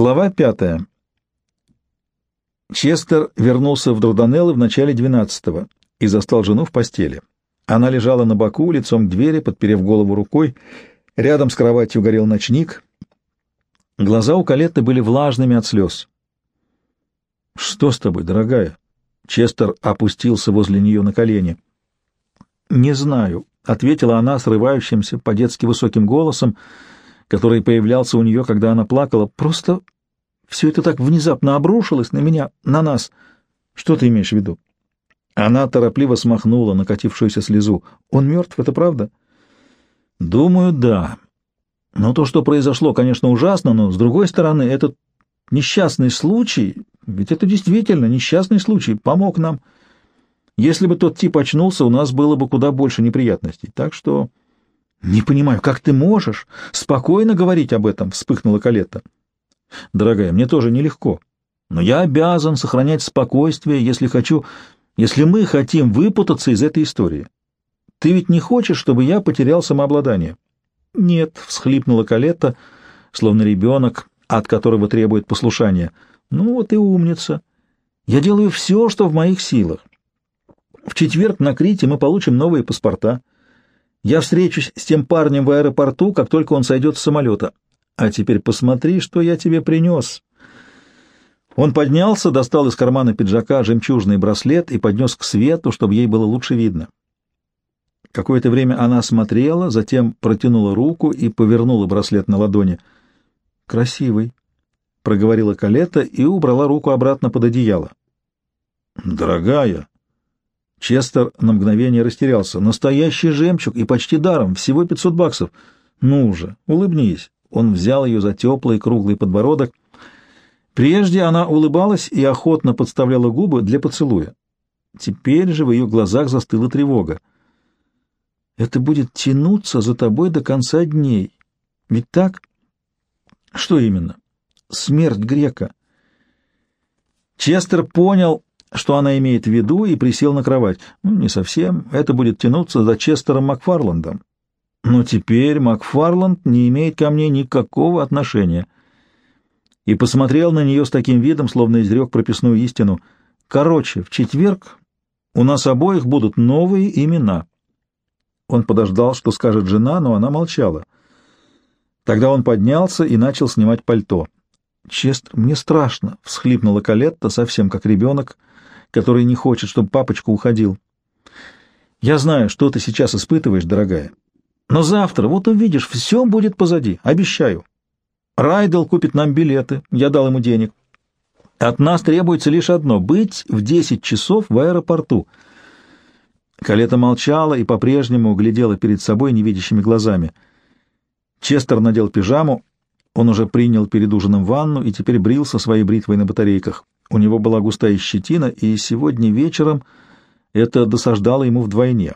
Глава пятая. Честер вернулся в Дарданеллы в начале двенадцатого и застал жену в постели. Она лежала на боку, лицом к двери, подперев голову рукой. Рядом с кроватью горел ночник. Глаза у Калетты были влажными от слез. «Что с тобой, дорогая?» Честер опустился возле нее на колени. «Не знаю», — ответила она срывающимся, по-детски высоким голосом, который появлялся у нее, когда она плакала. «Просто все это так внезапно обрушилось на меня, на нас. Что ты имеешь в виду?» Она торопливо смахнула накатившуюся слезу. «Он мертв, это правда?» «Думаю, да. Но то, что произошло, конечно, ужасно, но, с другой стороны, этот несчастный случай, ведь это действительно несчастный случай, помог нам. Если бы тот тип очнулся, у нас было бы куда больше неприятностей. Так что... Не понимаю, как ты можешь спокойно говорить об этом, вспыхнула Калетта. Дорогая, мне тоже нелегко. Но я обязан сохранять спокойствие, если хочу, если мы хотим выпутаться из этой истории. Ты ведь не хочешь, чтобы я потерял самообладание? Нет, всхлипнула Калетта, словно ребенок, от которого требует послушания. Ну вот и умница. Я делаю все, что в моих силах. В четверг на Крите мы получим новые паспорта. Я встречусь с тем парнем в аэропорту, как только он сойдет с самолета. А теперь посмотри, что я тебе принес. Он поднялся, достал из кармана пиджака жемчужный браслет и поднес к свету, чтобы ей было лучше видно. Какое-то время она смотрела, затем протянула руку и повернула браслет на ладони — Красивый, — проговорила Калета и убрала руку обратно под одеяло. Дорогая! Честер на мгновение растерялся. Настоящий жемчуг и почти даром, всего пятьсот баксов. Ну же, улыбнись. Он взял ее за теплый круглый подбородок. Прежде она улыбалась и охотно подставляла губы для поцелуя. Теперь же в ее глазах застыла тревога. Это будет тянуться за тобой до конца дней. Ведь так? Что именно? Смерть грека. Честер понял, что она имеет в виду, и присел на кровать. Ну, не совсем. Это будет тянуться за Честером Макфарландом. Но теперь Макфарланд не имеет ко мне никакого отношения. И посмотрел на нее с таким видом, словно изрек прописную истину. Короче, в четверг у нас обоих будут новые имена. Он подождал, что скажет жена, но она молчала. Тогда он поднялся и начал снимать пальто. «Честер, мне страшно», — всхлипнула Калетта, совсем как ребенок, который не хочет, чтобы папочка уходил. «Я знаю, что ты сейчас испытываешь, дорогая. Но завтра, вот увидишь, все будет позади, обещаю. Райдел купит нам билеты, я дал ему денег. От нас требуется лишь одно — быть в десять часов в аэропорту». Калета молчала и по-прежнему глядела перед собой невидящими глазами — Честер надел пижаму, он уже принял перед ужином ванну и теперь брился своей бритвой на батарейках. У него была густая щетина, и сегодня вечером это досаждало ему вдвойне.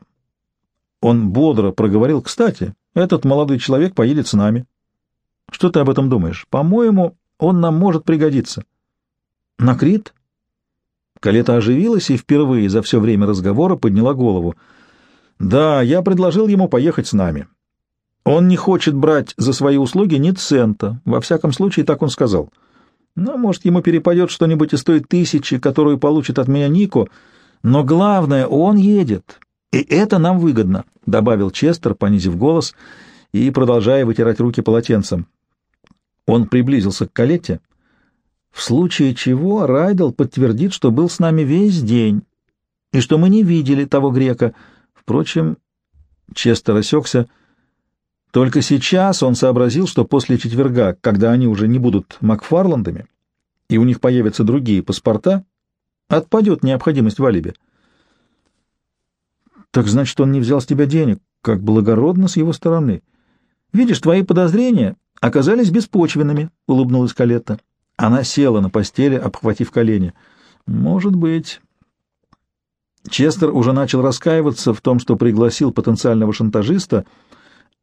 Он бодро проговорил, «Кстати, этот молодой человек поедет с нами». «Что ты об этом думаешь? По-моему, он нам может пригодиться». «На Крит?» Калета оживилась и впервые за все время разговора подняла голову. «Да, я предложил ему поехать с нами. Он не хочет брать за свои услуги ни цента, во всяком случае, так он сказал. Но, может, ему перепадет что-нибудь из той тысячи, которую получит от меня Нико, но главное, он едет, и это нам выгодно», — добавил Честер, понизив голос и продолжая вытирать руки полотенцем. Он приблизился к Калете, в случае чего Райдел подтвердит, что был с нами весь день, и что мы не видели того грека. Впрочем, Честер осекся — только сейчас он сообразил, что после четверга, когда они уже не будут Макфарландами, и у них появятся другие паспорта, отпадет необходимость в алиби. Так значит, он не взял с тебя денег, как благородно с его стороны. Видишь, твои подозрения оказались беспочвенными, — улыбнулась Калетта. Она села на постели, обхватив колени. Может быть. Честер уже начал раскаиваться в том, что пригласил потенциального шантажиста —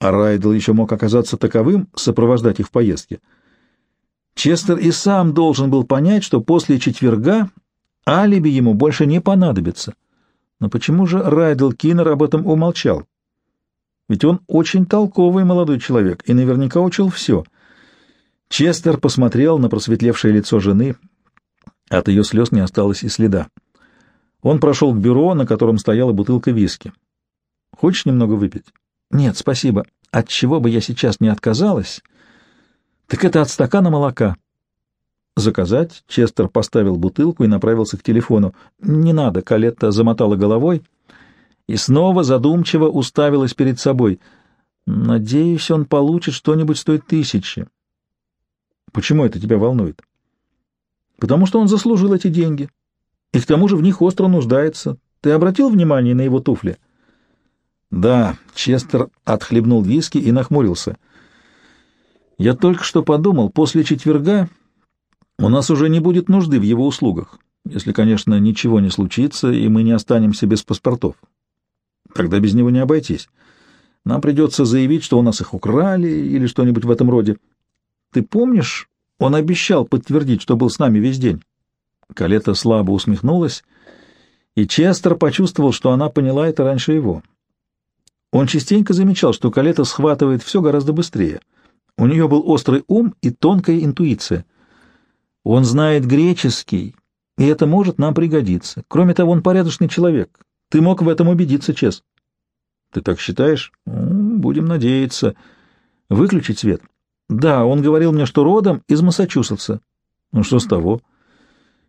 а Райдл еще мог оказаться таковым, сопровождать их в поездке. Честер и сам должен был понять, что после четверга алиби ему больше не понадобится. Но почему же Райдл Киннер об этом умолчал? Ведь он очень толковый молодой человек и наверняка учил все. Честер посмотрел на просветлевшее лицо жены. От ее слез не осталось и следа. Он прошел к бюро, на котором стояла бутылка виски. «Хочешь немного выпить?» «Нет, спасибо. От чего бы я сейчас не отказалась?» «Так это от стакана молока». «Заказать?» Честер поставил бутылку и направился к телефону. «Не надо», — Калетта замотала головой и снова задумчиво уставилась перед собой. «Надеюсь, он получит что-нибудь стоит тысячи». «Почему это тебя волнует?» «Потому что он заслужил эти деньги. И к тому же в них остро нуждается. Ты обратил внимание на его туфли?» «Да», — Честер отхлебнул виски и нахмурился. «Я только что подумал, после четверга у нас уже не будет нужды в его услугах, если, конечно, ничего не случится, и мы не останемся без паспортов. Тогда без него не обойтись. Нам придется заявить, что у нас их украли или что-нибудь в этом роде. Ты помнишь, он обещал подтвердить, что был с нами весь день?» Калета слабо усмехнулась, и Честер почувствовал, что она поняла это раньше его. Он частенько замечал, что Калета схватывает все гораздо быстрее. У нее был острый ум и тонкая интуиция. Он знает греческий, и это может нам пригодиться. Кроме того, он порядочный человек. Ты мог в этом убедиться, Чес. Ты так считаешь? Будем надеяться. Выключить свет? Да, он говорил мне, что родом из Массачусетса. Ну что с того?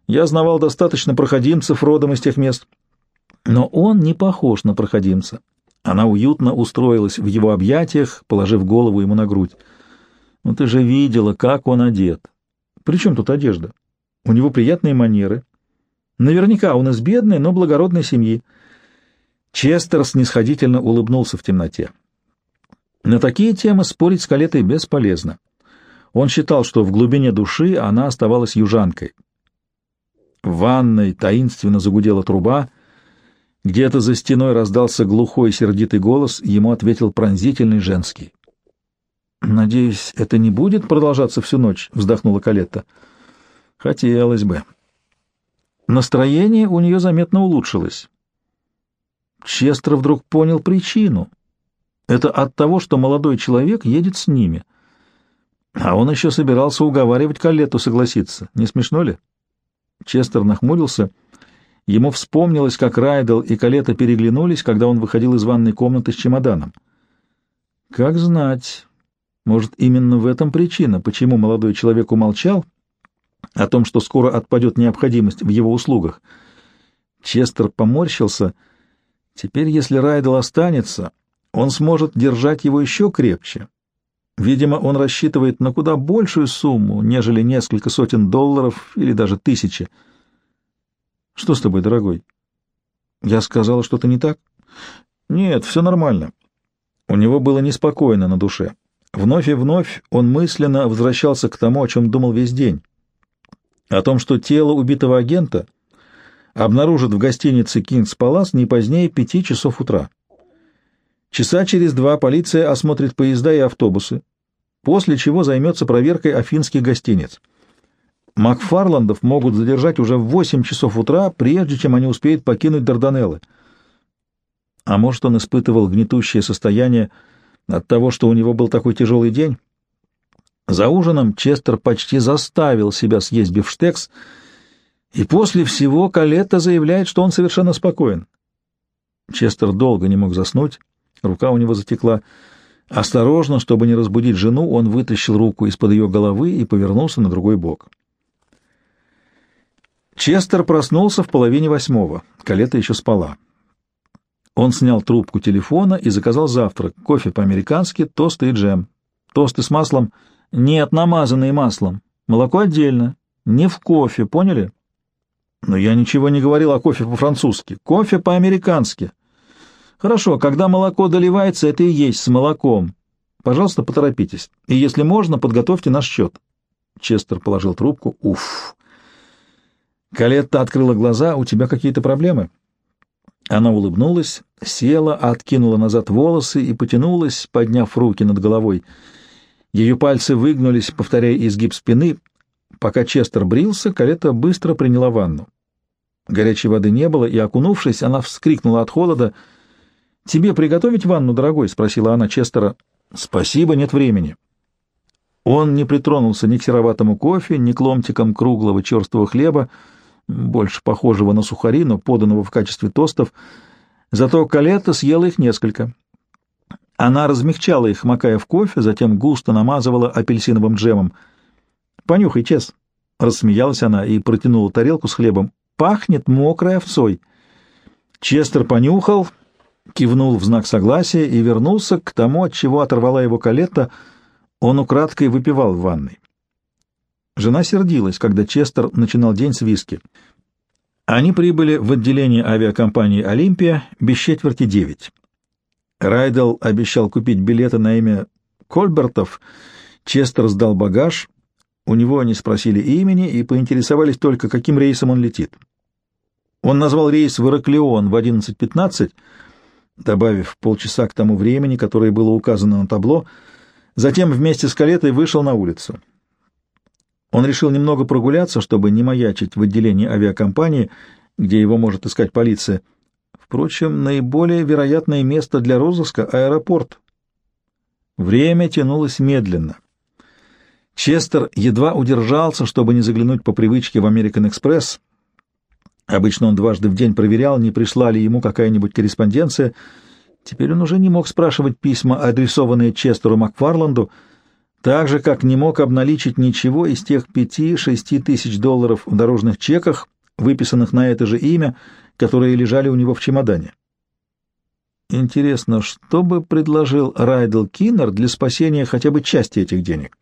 Я знавал достаточно проходимцев родом из тех мест. Но он не похож на проходимца. Она уютно устроилась в его объятиях, положив голову ему на грудь. «Ну ты же видела, как он одет. При чем тут одежда? У него приятные манеры. Наверняка он из бедной, но благородной семьи». Честер снисходительно улыбнулся в темноте. На такие темы спорить с Калетой бесполезно. Он считал, что в глубине души она оставалась южанкой. В ванной таинственно загудела труба — где-то за стеной раздался глухой сердитый голос, ему ответил пронзительный женский. «Надеюсь, это не будет продолжаться всю ночь?» — вздохнула Калетта. «Хотелось бы». Настроение у нее заметно улучшилось. Честер вдруг понял причину. Это от того, что молодой человек едет с ними. А он еще собирался уговаривать Калетту согласиться. Не смешно ли? Честер нахмурился — Ему вспомнилось, как Райдел и Калета переглянулись, когда он выходил из ванной комнаты с чемоданом. Как знать, может, именно в этом причина, почему молодой человек умолчал о том, что скоро отпадет необходимость в его услугах. Честер поморщился. Теперь, если Райдел останется, он сможет держать его еще крепче. Видимо, он рассчитывает на куда большую сумму, нежели несколько сотен долларов или даже тысячи. Что с тобой, дорогой? Я сказала что-то не так? Нет, все нормально. У него было неспокойно на душе. Вновь и вновь он мысленно возвращался к тому, о чем думал весь день. О том, что тело убитого агента обнаружат в гостинице «Кингс Палас» не позднее пяти часов утра. Часа через два полиция осмотрит поезда и автобусы, после чего займется проверкой афинских гостиниц. Макфарландов могут задержать уже в 8 часов утра, прежде чем они успеют покинуть Дарданеллы. А может, он испытывал гнетущее состояние от того, что у него был такой тяжелый день? За ужином Честер почти заставил себя съесть бифштекс, и после всего Калетта заявляет, что он совершенно спокоен. Честер долго не мог заснуть, рука у него затекла. Осторожно, чтобы не разбудить жену, он вытащил руку из-под ее головы и повернулся на другой бок. Честер проснулся в половине восьмого. Калета еще спала. Он снял трубку телефона и заказал завтрак. Кофе по-американски, тосты и джем. Тосты с маслом? Нет, намазанные маслом. Молоко отдельно. Не в кофе, поняли? Но я ничего не говорил о кофе по-французски. Кофе по-американски. Хорошо, когда молоко доливается, это и есть с молоком. Пожалуйста, поторопитесь. И если можно, подготовьте наш счет. Честер положил трубку. Уф! Калетта открыла глаза. «У тебя какие-то проблемы?» Она улыбнулась, села, откинула назад волосы и потянулась, подняв руки над головой. Ее пальцы выгнулись, повторяя изгиб спины. Пока Честер брился, Калетта быстро приняла ванну. Горячей воды не было, и, окунувшись, она вскрикнула от холода. «Тебе приготовить ванну, дорогой?» — спросила она Честера. «Спасибо, нет времени». Он не притронулся ни к сероватому кофе, ни к ломтикам круглого черствого хлеба, больше похожего на сухари, но поданного в качестве тостов. Зато Калетта съела их несколько. Она размягчала их, макая в кофе, затем густо намазывала апельсиновым джемом. «Понюхай, Чес!» — рассмеялась она и протянула тарелку с хлебом. «Пахнет мокрой овцой!» Честер понюхал, кивнул в знак согласия и вернулся к тому, от чего оторвала его Калетта. Он украдкой выпивал в ванной. Жена сердилась, когда Честер начинал день с виски. Они прибыли в отделение авиакомпании «Олимпия» без четверти девять. Райдел обещал купить билеты на имя Кольбертов. Честер сдал багаж. У него они спросили имени и поинтересовались только, каким рейсом он летит. Он назвал рейс в Ираклион в 11.15, добавив полчаса к тому времени, которое было указано на табло, затем вместе с Калетой вышел на улицу. Он решил немного прогуляться, чтобы не маячить в отделении авиакомпании, где его может искать полиция. Впрочем, наиболее вероятное место для розыска — аэропорт. Время тянулось медленно. Честер едва удержался, чтобы не заглянуть по привычке в American Express. Обычно он дважды в день проверял, не пришла ли ему какая-нибудь корреспонденция. Теперь он уже не мог спрашивать письма, адресованные Честеру Макфарланду, — так же, как не мог обналичить ничего из тех пяти-шести тысяч долларов в дорожных чеках, выписанных на это же имя, которые лежали у него в чемодане. Интересно, что бы предложил Райдел Киннер для спасения хотя бы части этих денег?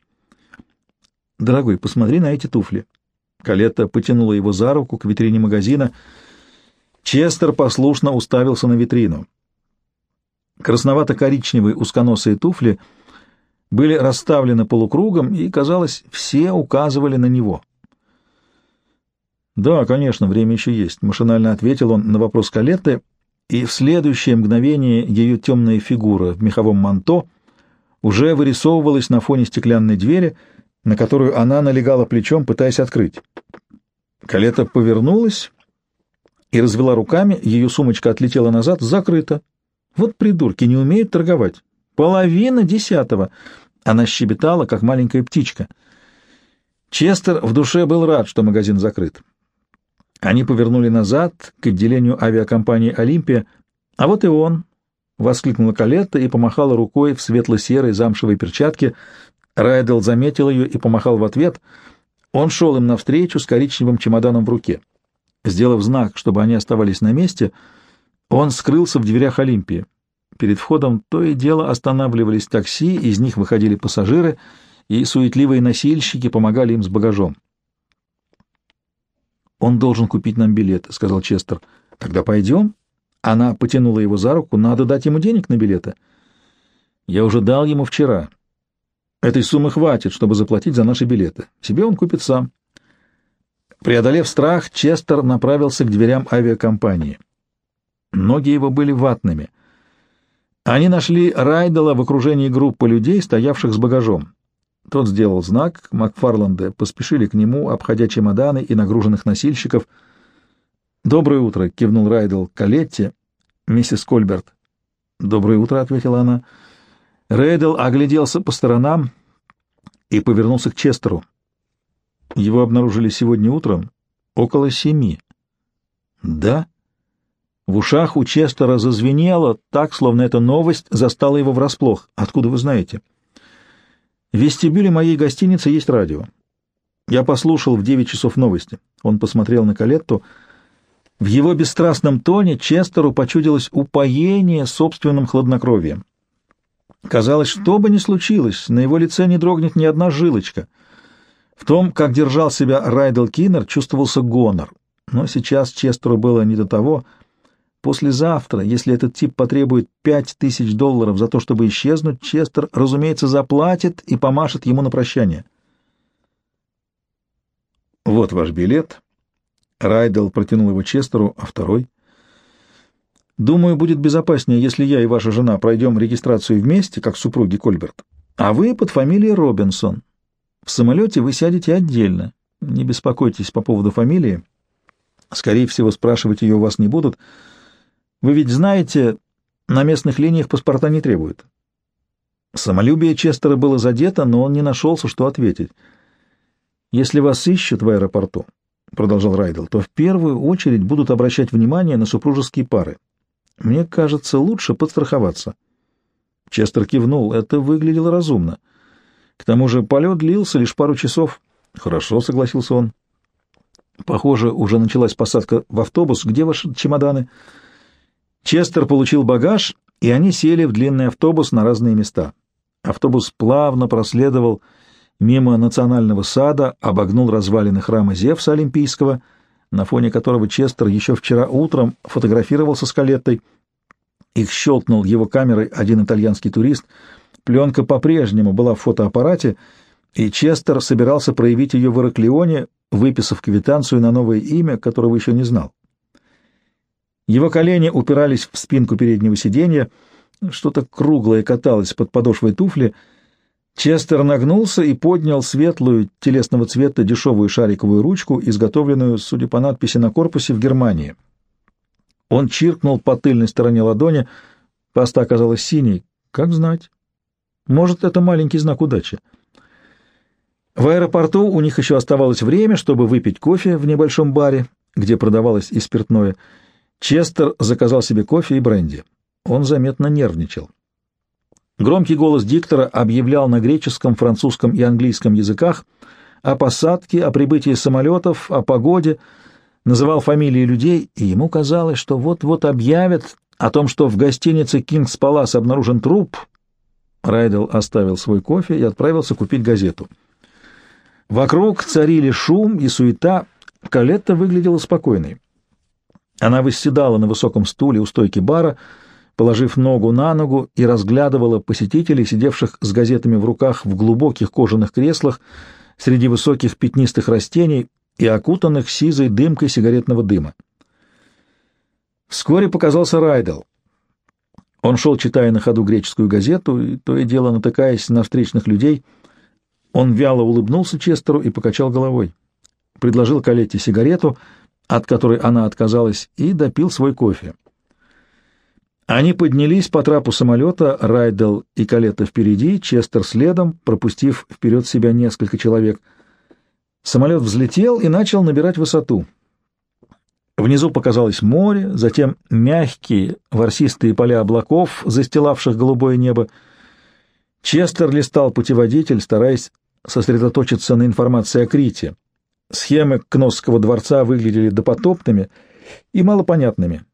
«Дорогой, посмотри на эти туфли». Калетта потянула его за руку к витрине магазина. Честер послушно уставился на витрину. Красновато-коричневые узконосые туфли — были расставлены полукругом, и, казалось, все указывали на него. «Да, конечно, время еще есть», — машинально ответил он на вопрос Калетты, и в следующее мгновение ее темная фигура в меховом манто уже вырисовывалась на фоне стеклянной двери, на которую она налегала плечом, пытаясь открыть. Калета повернулась и развела руками, ее сумочка отлетела назад, закрыта. Вот придурки, не умеют торговать. Половина десятого. Она щебетала, как маленькая птичка. Честер в душе был рад, что магазин закрыт. Они повернули назад к отделению авиакомпании «Олимпия». «А вот и он!» — воскликнула Калетта и помахала рукой в светло-серой замшевой перчатке. Райдел заметил ее и помахал в ответ. Он шел им навстречу с коричневым чемоданом в руке. Сделав знак, чтобы они оставались на месте, он скрылся в дверях Олимпии. Перед входом то и дело останавливались такси, из них выходили пассажиры, и суетливые носильщики помогали им с багажом. «Он должен купить нам билеты», — сказал Честер. «Тогда пойдем?» Она потянула его за руку. «Надо дать ему денег на билеты». «Я уже дал ему вчера. Этой суммы хватит, чтобы заплатить за наши билеты. Себе он купит сам». Преодолев страх, Честер направился к дверям авиакомпании. Ноги его были ватными — они нашли Райдела в окружении группы людей, стоявших с багажом. Тот сделал знак, Макфарланды поспешили к нему, обходя чемоданы и нагруженных носильщиков. «Доброе утро!» — кивнул Райдел Калетти, миссис Кольберт. «Доброе утро!» — ответила она. Райдел огляделся по сторонам и повернулся к Честеру. Его обнаружили сегодня утром около семи. «Да?» В ушах у Честера зазвенело, так, словно эта новость застала его врасплох. Откуда вы знаете? В вестибюле моей гостиницы есть радио. Я послушал в девять часов новости. Он посмотрел на Калетту. В его бесстрастном тоне Честеру почудилось упоение собственным хладнокровием. Казалось, что бы ни случилось, на его лице не дрогнет ни одна жилочка. В том, как держал себя Райдел Киннер, чувствовался гонор. Но сейчас Честеру было не до того — Послезавтра, если этот тип потребует пять тысяч долларов за то, чтобы исчезнуть, Честер, разумеется, заплатит и помашет ему на прощание. «Вот ваш билет». Райдел протянул его Честеру, а второй. «Думаю, будет безопаснее, если я и ваша жена пройдем регистрацию вместе, как супруги Кольберт, а вы под фамилией Робинсон. В самолете вы сядете отдельно. Не беспокойтесь по поводу фамилии. Скорее всего, спрашивать ее у вас не будут». Вы ведь знаете, на местных линиях паспорта не требуют. Самолюбие Честера было задето, но он не нашелся, что ответить. «Если вас ищут в аэропорту, — продолжал Райдел, — то в первую очередь будут обращать внимание на супружеские пары. Мне кажется, лучше подстраховаться». Честер кивнул. Это выглядело разумно. К тому же полет длился лишь пару часов. «Хорошо», — согласился он. «Похоже, уже началась посадка в автобус. Где ваши чемоданы?» Честер получил багаж, и они сели в длинный автобус на разные места. Автобус плавно проследовал мимо национального сада, обогнул развалины храма Зевса Олимпийского, на фоне которого Честер еще вчера утром фотографировался с Калеттой. Их щелкнул его камерой один итальянский турист. Пленка по-прежнему была в фотоаппарате, и Честер собирался проявить ее в Ираклионе, выписав квитанцию на новое имя, которого еще не знал. Его колени упирались в спинку переднего сиденья, что-то круглое каталось под подошвой туфли. Честер нагнулся и поднял светлую, телесного цвета дешевую шариковую ручку, изготовленную, судя по надписи на корпусе, в Германии. Он чиркнул по тыльной стороне ладони, паста оказалась синей. Как знать. Может, это маленький знак удачи. В аэропорту у них еще оставалось время, чтобы выпить кофе в небольшом баре, где продавалось и спиртное — Честер заказал себе кофе и бренди. Он заметно нервничал. Громкий голос диктора объявлял на греческом, французском и английском языках о посадке, о прибытии самолетов, о погоде, называл фамилии людей, и ему казалось, что вот-вот объявят о том, что в гостинице «Кингс Палас» обнаружен труп. Райдел оставил свой кофе и отправился купить газету. Вокруг царили шум и суета, Калетта выглядела спокойной. Она восседала на высоком стуле у стойки бара, положив ногу на ногу и разглядывала посетителей, сидевших с газетами в руках в глубоких кожаных креслах среди высоких пятнистых растений и окутанных сизой дымкой сигаретного дыма. Вскоре показался Райдел. Он шел, читая на ходу греческую газету, и то и дело натыкаясь на встречных людей. Он вяло улыбнулся Честеру и покачал головой. Предложил Калетте сигарету — от которой она отказалась, и допил свой кофе. Они поднялись по трапу самолета, Райдел и Калетта впереди, Честер следом, пропустив вперед себя несколько человек. Самолет взлетел и начал набирать высоту. Внизу показалось море, затем мягкие ворсистые поля облаков, застилавших голубое небо. Честер листал путеводитель, стараясь сосредоточиться на информации о Крите. Схемы Кносского дворца выглядели допотопными и малопонятными.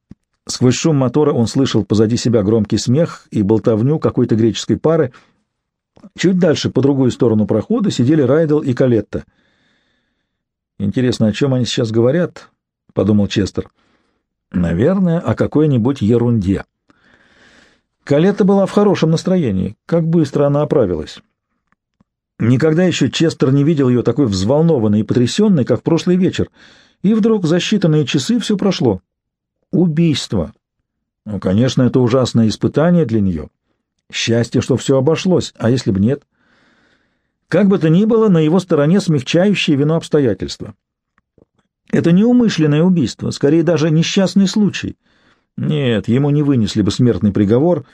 Сквозь шум мотора он слышал позади себя громкий смех и болтовню какой-то греческой пары. Чуть дальше, по другую сторону прохода, сидели Райдел и Калетта. «Интересно, о чем они сейчас говорят?» — подумал Честер. «Наверное, о какой-нибудь ерунде». Калетта была в хорошем настроении. Как быстро она оправилась. Никогда еще Честер не видел ее такой взволнованной и потрясенной, как в прошлый вечер, и вдруг за считанные часы все прошло. Убийство. Ну, конечно, это ужасное испытание для нее. Счастье, что все обошлось, а если бы нет? Как бы то ни было, на его стороне смягчающие вину обстоятельства. Это не умышленное убийство, скорее даже несчастный случай. Нет, ему не вынесли бы смертный приговор.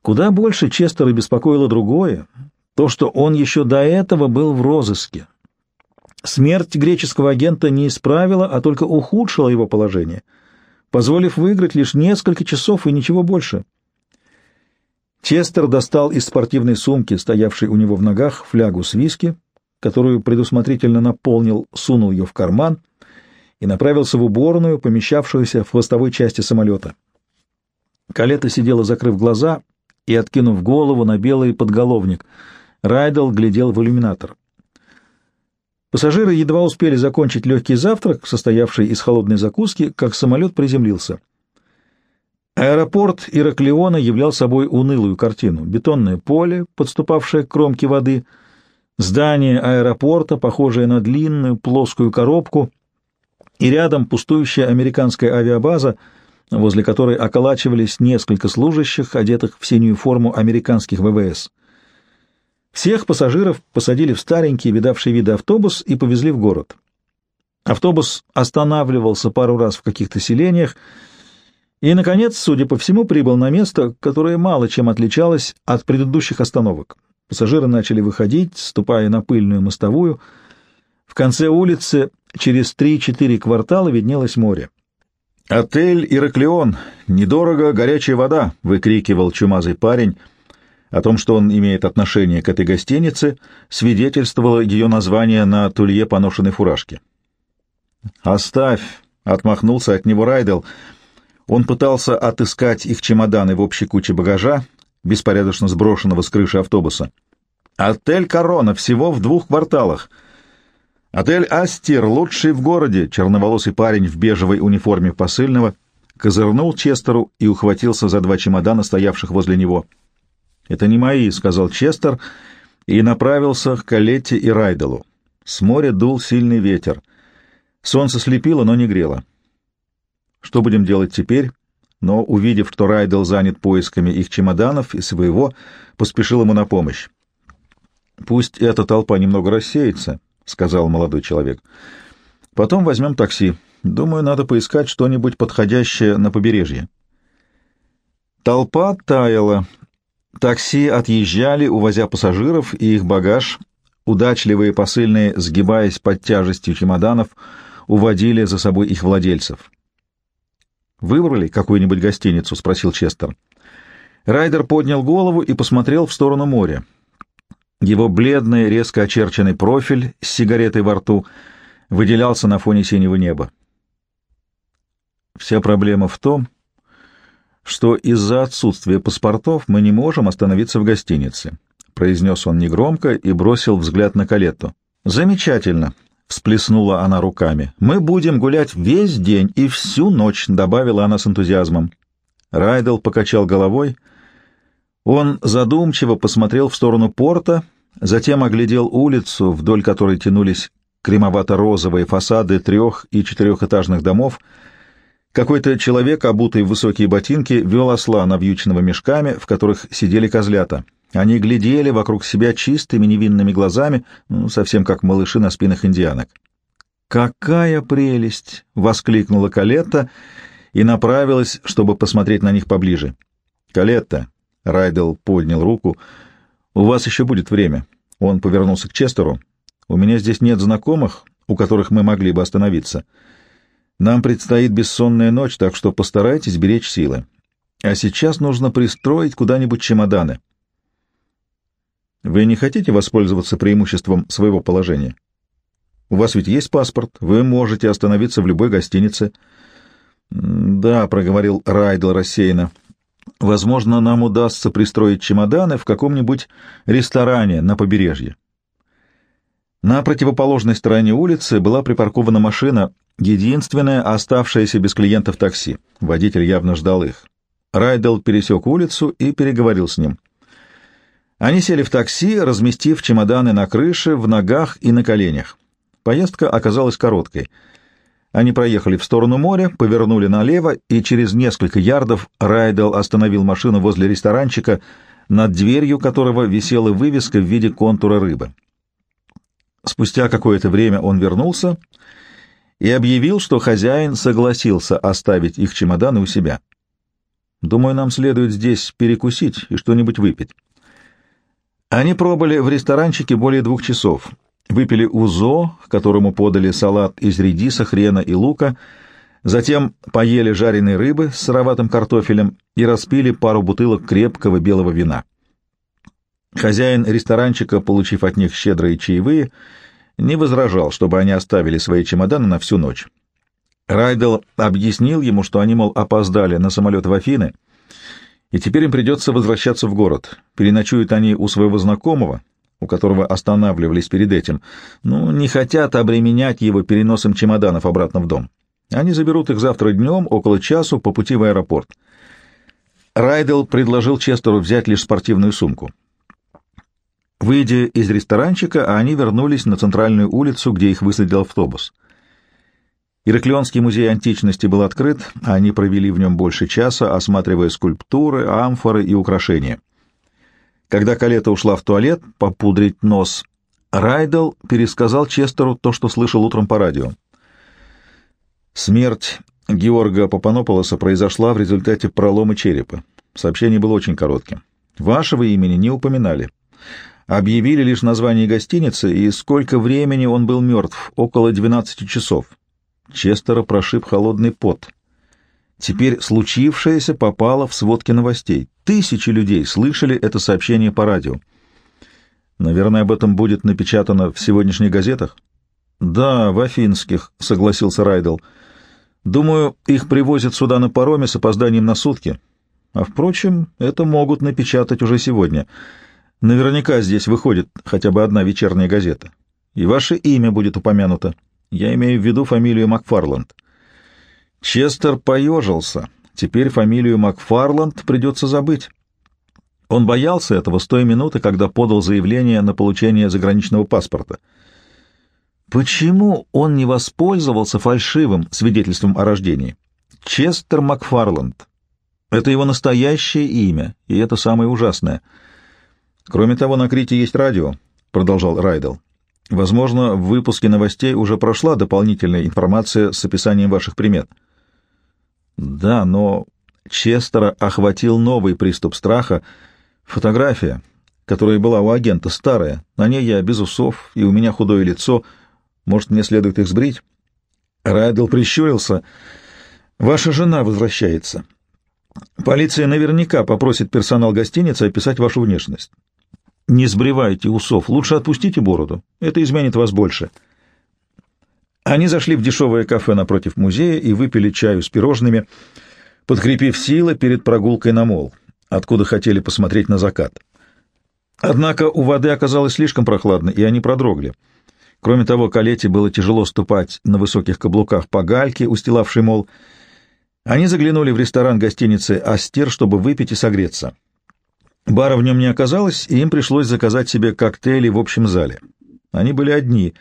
Куда больше Честера беспокоило другое, то, что он еще до этого был в розыске. Смерть греческого агента не исправила, а только ухудшила его положение, позволив выиграть лишь несколько часов и ничего больше. Честер достал из спортивной сумки, стоявшей у него в ногах, флягу с виски, которую предусмотрительно наполнил, сунул ее в карман и направился в уборную, помещавшуюся в хвостовой части самолета. Калета сидела, закрыв глаза и откинув голову на белый подголовник — Райдел глядел в иллюминатор. Пассажиры едва успели закончить легкий завтрак, состоявший из холодной закуски, как самолет приземлился. Аэропорт Ираклиона являл собой унылую картину. Бетонное поле, подступавшее к кромке воды, здание аэропорта, похожее на длинную плоскую коробку, и рядом пустующая американская авиабаза, возле которой околачивались несколько служащих, одетых в синюю форму американских ВВС. Всех пассажиров посадили в старенький, видавший виды автобус и повезли в город. Автобус останавливался пару раз в каких-то селениях, И, наконец, судя по всему, прибыл на место, которое мало чем отличалось от предыдущих остановок. Пассажиры начали выходить, ступая на пыльную мостовую. В конце улицы через три-четыре квартала виднелось море. «Отель Ираклион! Недорого, горячая вода!» — выкрикивал чумазый парень. О том, что он имеет отношение к этой гостинице, свидетельствовало ее название на тулье поношенной фуражки. «Оставь!» — отмахнулся от него Райдел — он пытался отыскать их чемоданы в общей куче багажа, беспорядочно сброшенного с крыши автобуса. «Отель «Корона» всего в двух кварталах. Отель «Астир» лучший в городе», — черноволосый парень в бежевой униформе посыльного козырнул Честеру и ухватился за два чемодана, стоявших возле него. «Это не мои», — сказал Честер и направился к Калетте и Райделу. С моря дул сильный ветер. Солнце слепило, но не грело. Что будем делать теперь? Но, увидев, что Райдел занят поисками их чемоданов и своего, поспешил ему на помощь. «Пусть эта толпа немного рассеется», — сказал молодой человек. «Потом возьмем такси. Думаю, надо поискать что-нибудь подходящее на побережье». Толпа таяла. Такси отъезжали, увозя пассажиров и их багаж. Удачливые посыльные, сгибаясь под тяжестью чемоданов, уводили за собой их владельцев. «Выбрали какую-нибудь гостиницу?» — спросил Честер. Райдер поднял голову и посмотрел в сторону моря. Его бледный, резко очерченный профиль с сигаретой во рту выделялся на фоне синего неба. Вся проблема в том, что из-за отсутствия паспортов мы не можем остановиться в гостинице, — произнес он негромко и бросил взгляд на Калетту. — Замечательно, всплеснула она руками. «Мы будем гулять весь день и всю ночь», — добавила она с энтузиазмом. Райдел покачал головой. Он задумчиво посмотрел в сторону порта, затем оглядел улицу, вдоль которой тянулись кремовато-розовые фасады трех- и четырехэтажных домов. Какой-то человек, обутый в высокие ботинки, вел осла, навьюченного мешками, в которых сидели козлята. Они глядели вокруг себя чистыми невинными глазами, ну, совсем как малыши на спинах индианок. «Какая прелесть!» — воскликнула Калетта и направилась, чтобы посмотреть на них поближе. «Калетта!» — Райдел поднял руку. «У вас еще будет время». Он повернулся к Честеру. «У меня здесь нет знакомых, у которых мы могли бы остановиться. Нам предстоит бессонная ночь, так что постарайтесь беречь силы. А сейчас нужно пристроить куда-нибудь чемоданы». Вы не хотите воспользоваться преимуществом своего положения? У вас ведь есть паспорт, вы можете остановиться в любой гостинице. Да, проговорил Райдл рассеянно. Возможно, нам удастся пристроить чемоданы в каком-нибудь ресторане на побережье. На противоположной стороне улицы была припаркована машина, единственная оставшаяся без клиентов такси. Водитель явно ждал их. Райдел пересек улицу и переговорил с ним. Они сели в такси, разместив чемоданы на крыше, в ногах и на коленях. Поездка оказалась короткой. Они проехали в сторону моря, повернули налево, и через несколько ярдов Райдел остановил машину возле ресторанчика, над дверью которого висела вывеска в виде контура рыбы. Спустя какое-то время он вернулся и объявил, что хозяин согласился оставить их чемоданы у себя. «Думаю, нам следует здесь перекусить и что-нибудь выпить». Они пробыли в ресторанчике более двух часов. Выпили узо, которому подали салат из редиса, хрена и лука, затем поели жареной рыбы с сыроватым картофелем и распили пару бутылок крепкого белого вина. Хозяин ресторанчика, получив от них щедрые чаевые, не возражал, чтобы они оставили свои чемоданы на всю ночь. Райдел объяснил ему, что они, мол, опоздали на самолет в Афины — и теперь им придется возвращаться в город. Переночуют они у своего знакомого, у которого останавливались перед этим, но ну, не хотят обременять его переносом чемоданов обратно в дом. Они заберут их завтра днем, около часу, по пути в аэропорт. Райдел предложил Честеру взять лишь спортивную сумку. Выйдя из ресторанчика, они вернулись на центральную улицу, где их высадил автобус. Ираклионский музей античности был открыт, они провели в нем больше часа, осматривая скульптуры, амфоры и украшения. Когда Калета ушла в туалет попудрить нос, Райдел пересказал Честеру то, что слышал утром по радио. Смерть Георга Папанополоса произошла в результате пролома черепа. Сообщение было очень коротким. Вашего имени не упоминали. Объявили лишь название гостиницы и сколько времени он был мертв, около 12 часов. Честера прошиб холодный пот. Теперь случившееся попало в сводки новостей. Тысячи людей слышали это сообщение по радио. Наверное, об этом будет напечатано в сегодняшних газетах? Да, в афинских, согласился Райдел. Думаю, их привозят сюда на пароме с опозданием на сутки. А, впрочем, это могут напечатать уже сегодня. Наверняка здесь выходит хотя бы одна вечерняя газета. И ваше имя будет упомянуто. Я имею в виду фамилию Макфарланд. Честер поежился. Теперь фамилию Макфарланд придется забыть. Он боялся этого с той минуты, когда подал заявление на получение заграничного паспорта. Почему он не воспользовался фальшивым свидетельством о рождении? Честер Макфарланд. Это его настоящее имя, и это самое ужасное. Кроме того, на Крите есть радио, — продолжал Райдел. Возможно, в выпуске новостей уже прошла дополнительная информация с описанием ваших примет. Да, но Честера охватил новый приступ страха. Фотография, которая была у агента, старая. На ней я без усов, и у меня худое лицо — может, мне следует их сбрить? Райдел прищурился. Ваша жена возвращается. Полиция наверняка попросит персонал гостиницы описать вашу внешность. Не сбривайте усов, лучше отпустите бороду. Это изменит вас больше. Они зашли в дешевое кафе напротив музея и выпили чаю с пирожными, подкрепив силы перед прогулкой на мол, откуда хотели посмотреть на закат. Однако у воды оказалось слишком прохладно, и они продрогли. Кроме того, Калете было тяжело ступать на высоких каблуках по гальке, устилавшей мол. Они заглянули в ресторан гостиницы «Астер», чтобы выпить и согреться. Бара в нем не оказалось, и им пришлось заказать себе коктейли в общем зале. Они были одни.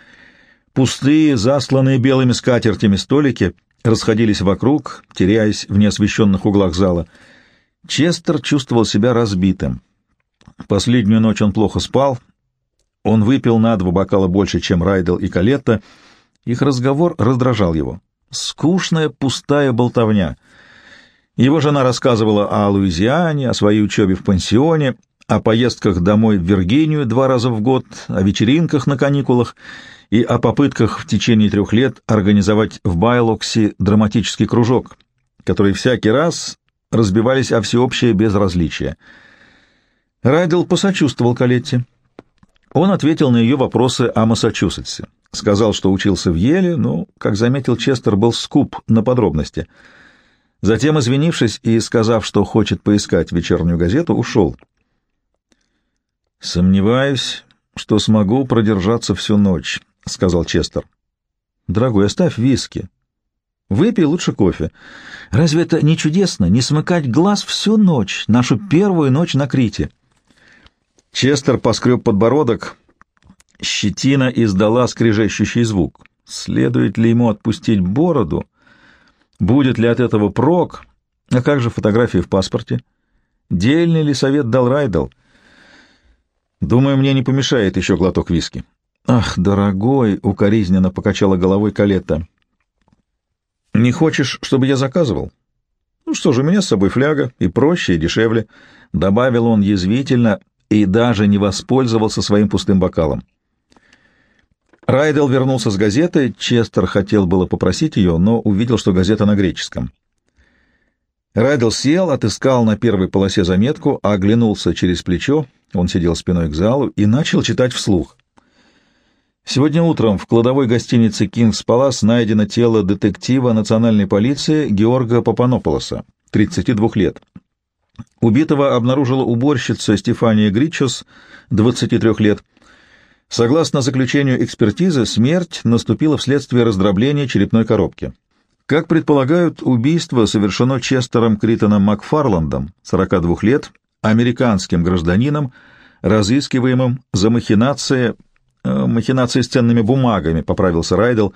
Пустые, засланные белыми скатертями столики расходились вокруг, теряясь в неосвещенных углах зала. Честер чувствовал себя разбитым. Последнюю ночь он плохо спал, он выпил на два бокала больше, чем Райдел и Калетта. Их разговор раздражал его. Скучная, пустая болтовня. Его жена рассказывала о Луизиане, о своей учебе в пансионе, о поездках домой в Виргинию два раза в год, о вечеринках на каникулах и о попытках в течение трех лет организовать в Байлоксе драматический кружок, который всякий раз разбивались о всеобщее безразличие. Райдел посочувствовал Калетте. Он ответил на ее вопросы о Массачусетсе. Сказал, что учился в Еле, но, как заметил Честер, был скуп на подробности. Затем, извинившись и сказав, что хочет поискать вечернюю газету, ушел. «Сомневаюсь, что смогу продержаться всю ночь», — сказал Честер. «Дорогой, оставь виски. Выпей лучше кофе. Разве это не чудесно, не смыкать глаз всю ночь, нашу первую ночь на Крите?» Честер поскреб подбородок. Щетина издала скрежещущий звук. Следует ли ему отпустить бороду? Будет ли от этого прок? А как же фотографии в паспорте? Дельный ли совет дал Райдел? Думаю, мне не помешает еще глоток виски. Ах, дорогой, укоризненно покачала головой Калетта. Не хочешь, чтобы я заказывал? Ну что же, у меня с собой фляга, и проще, и дешевле. Добавил он язвительно, и даже не воспользовался своим пустым бокалом. Райдел вернулся с газетой, Честер хотел было попросить ее, но увидел, что газета на греческом. Райдел сел, отыскал на первой полосе заметку, оглянулся через плечо, он сидел спиной к залу, и начал читать вслух. Сегодня утром в кладовой гостинице «Кингс Палас» найдено тело детектива национальной полиции Георга Папанополоса, 32 лет. Убитого обнаружила уборщица Стефания Гричос, 23 лет. Согласно заключению экспертизы, смерть наступила вследствие раздробления черепной коробки. Как предполагают, убийство совершено Честером Критоном Макфарландом, 42 лет, американским гражданином, разыскиваемым за махинации, э, махинации с ценными бумагами, поправился Райдел,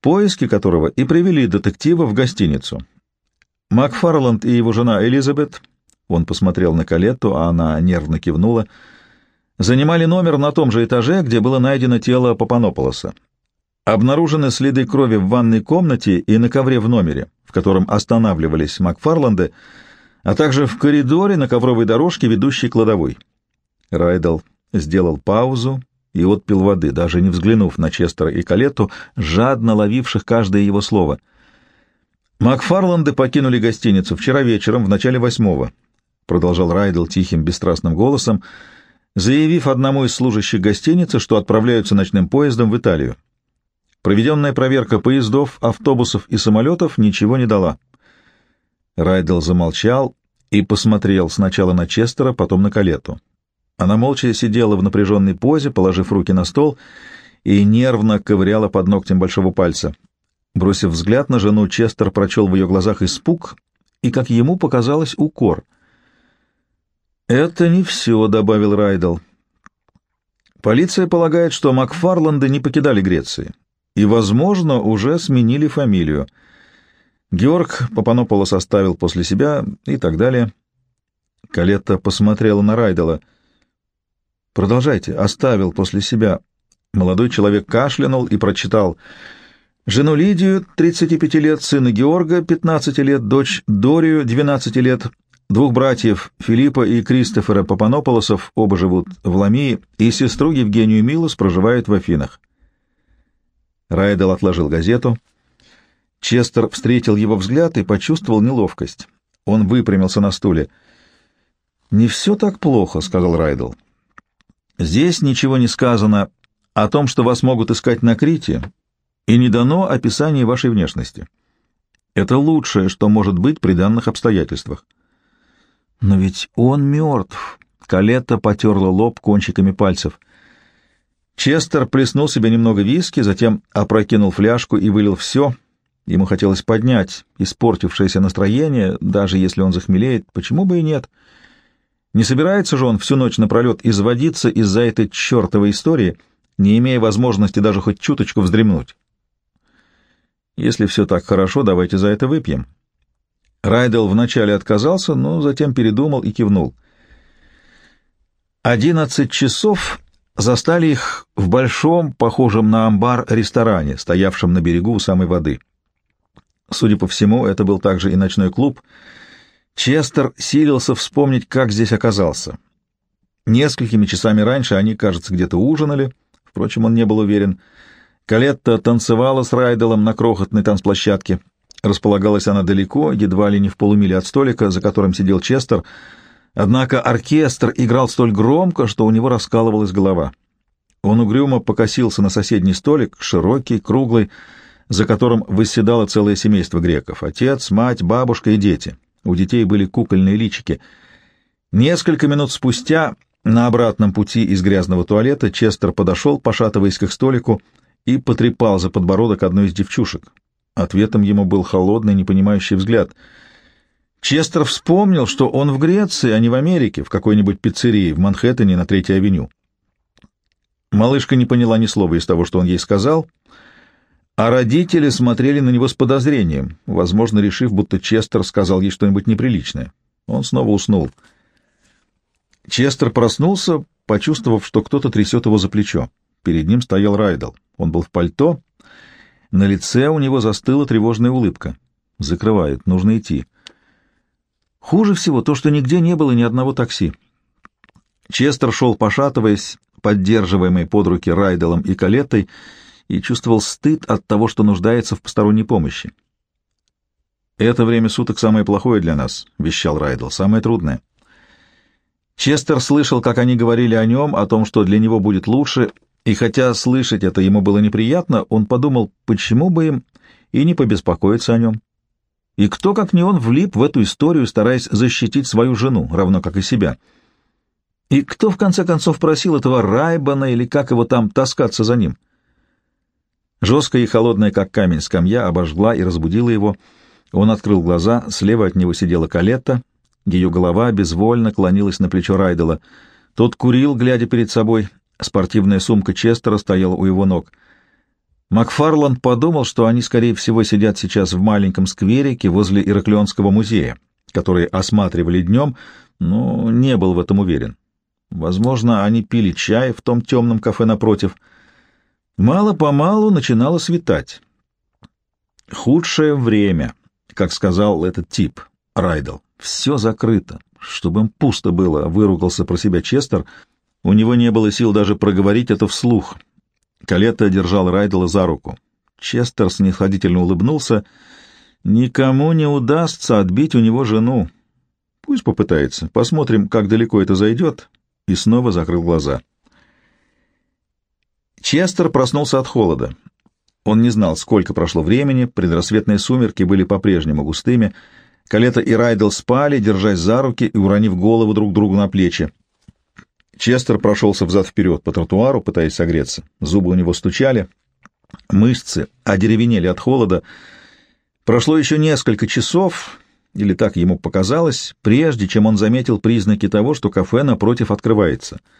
поиски которого и привели детектива в гостиницу. Макфарланд и его жена Элизабет он посмотрел на Калетту, а она нервно кивнула. Занимали номер на том же этаже, где было найдено тело Папанополоса. Обнаружены следы крови в ванной комнате и на ковре в номере. в котором останавливались Макфарланды, а также в коридоре на ковровой дорожке, ведущей кладовой. Райдл сделал паузу и отпил воды, даже не взглянув на Честера и Калетту, жадно ловивших каждое его слово. «Макфарланды покинули гостиницу вчера вечером, в начале восьмого», — продолжал Райдл тихим, бесстрастным голосом, заявив одному из служащих гостиницы, что отправляются ночным поездом в Италию. Проведенная проверка поездов, автобусов и самолетов ничего не дала. Райдл замолчал и посмотрел сначала на Честера, потом на Калетту. Она молча сидела в напряженной позе, положив руки на стол, и нервно ковыряла под ногтем большого пальца. Бросив взгляд на жену, Честер прочел в ее глазах испуг и, как ему показалось, укор. «Это не все», — добавил Райдл. «Полиция полагает, что Макфарланды не покидали Греции и, возможно, уже сменили фамилию. Георг Папанополо составил после себя и так далее». Калетта посмотрела на Райдела — Продолжайте. Оставил после себя. Молодой человек кашлянул и прочитал. Жену Лидию, 35 лет, сына Георга, 15 лет, дочь Дорию, 12 лет, двух братьев Филиппа и Кристофера Папанополосов, оба живут в Ламии, и сестру Евгению Милос проживает в Афинах. Райдел отложил газету. Честер встретил его взгляд и почувствовал неловкость. Он выпрямился на стуле. «Не все так плохо», — сказал Райдел. Здесь ничего не сказано о том, что вас могут искать на Крите, и не дано описание вашей внешности. Это лучшее, что может быть при данных обстоятельствах. Но ведь он мертв. Калетта потерла лоб кончиками пальцев. Честер плеснул себе немного виски, затем опрокинул фляжку и вылил все. Ему хотелось поднять испортившееся настроение, даже если он захмелеет, почему бы и нет — не собирается же он всю ночь напролет изводиться из-за этой чертовой истории, не имея возможности даже хоть чуточку вздремнуть. Если все так хорошо, давайте за это выпьем. Райдел вначале отказался, но затем передумал и кивнул. Одиннадцать часов застали их в большом, похожем на амбар, ресторане, стоявшем на берегу у самой воды. Судя по всему, это был также и ночной клуб — Честер силился вспомнить, как здесь оказался. Несколькими часами раньше они, кажется, где-то ужинали, впрочем, он не был уверен. Калетта танцевала с Райделом на крохотной танцплощадке. Располагалась она далеко, едва ли не в полумиле от столика, за которым сидел Честер, однако оркестр играл столь громко, что у него раскалывалась голова. Он угрюмо покосился на соседний столик, широкий, круглый, за которым восседало целое семейство греков — отец, мать, бабушка и дети. У детей были кукольные личики. Несколько минут спустя на обратном пути из грязного туалета Честер подошел, пошатываясь к их столику, и потрепал за подбородок одну из девчушек. Ответом ему был холодный, непонимающий взгляд. Честер вспомнил, что он в Греции, а не в Америке, в какой-нибудь пиццерии в Манхэттене на Третьей авеню. Малышка не поняла ни слова из того, что он ей сказал — а родители смотрели на него с подозрением, возможно, решив, будто Честер сказал ей что-нибудь неприличное. Он снова уснул. Честер проснулся, почувствовав, что кто-то трясет его за плечо. Перед ним стоял Райдл. Он был в пальто. На лице у него застыла тревожная улыбка. Закрывает, нужно идти. Хуже всего то, что нигде не было ни одного такси. Честер шел, пошатываясь, поддерживаемый под руки Райделом и Калеттой, и чувствовал стыд от того, что нуждается в посторонней помощи. «Это время суток самое плохое для нас», — вещал Райдл, — «самое трудное». Честер слышал, как они говорили о нем, о том, что для него будет лучше, и хотя слышать это ему было неприятно, он подумал, почему бы им и не побеспокоиться о нем. И кто, как не он, влип в эту историю, стараясь защитить свою жену, равно как и себя. И кто, в конце концов, просил этого Райбана или как его там таскаться за ним? — Жесткая и холодная, как камень, скамья обожгла и разбудила его. Он открыл глаза, слева от него сидела Калетта, ее голова безвольно клонилась на плечо Райдела. Тот курил, глядя перед собой, спортивная сумка Честера стояла у его ног. Макфарланд подумал, что они, скорее всего, сидят сейчас в маленьком скверике возле Ираклионского музея, который осматривали днем, но не был в этом уверен. Возможно, они пили чай в том темном кафе напротив — Мало-помалу начинало светать. Худшее время. как сказал этот тип, Райдл. Все закрыто. Чтобы им пусто было, выругался про себя Честер. У него не было сил даже проговорить это вслух. Калета держал Райдла за руку. Честер снисходительно улыбнулся. «Никому не удастся отбить у него жену. Пусть попытается. Посмотрим, как далеко это зайдет». И снова закрыл глаза. Честер проснулся от холода. Он не знал, сколько прошло времени, предрассветные сумерки были по-прежнему густыми. Калета и Райдл спали, держась за руки и уронив голову друг другу на плечи. Честер прошелся взад-вперед по тротуару, пытаясь согреться. Зубы у него стучали, мышцы одеревенели от холода. Прошло еще несколько часов, или так ему показалось, прежде чем он заметил признаки того, что кафе напротив открывается —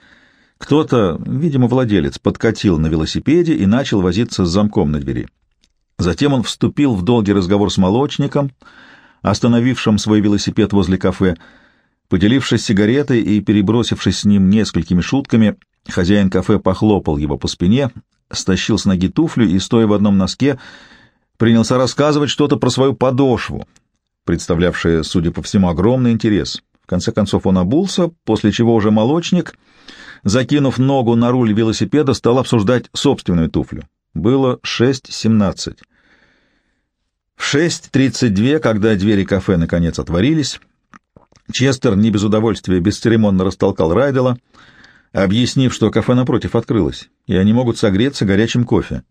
кто-то, видимо, владелец, подкатил на велосипеде и начал возиться с замком на двери. Затем он вступил в долгий разговор с молочником, остановившим свой велосипед возле кафе. Поделившись сигаретой и перебросившись с ним несколькими шутками, хозяин кафе похлопал его по спине, стащил с ноги туфлю и, стоя в одном носке, принялся рассказывать что-то про свою подошву, представлявшее, судя по всему, огромный интерес. В конце концов он обулся, после чего уже молочник — закинув ногу на руль велосипеда, стал обсуждать собственную туфлю. Было 6.17. В 6.32, когда двери кафе наконец отворились, Честер не без удовольствия бесцеремонно растолкал Райдела, объяснив, что кафе напротив открылось, и они могут согреться горячим кофе.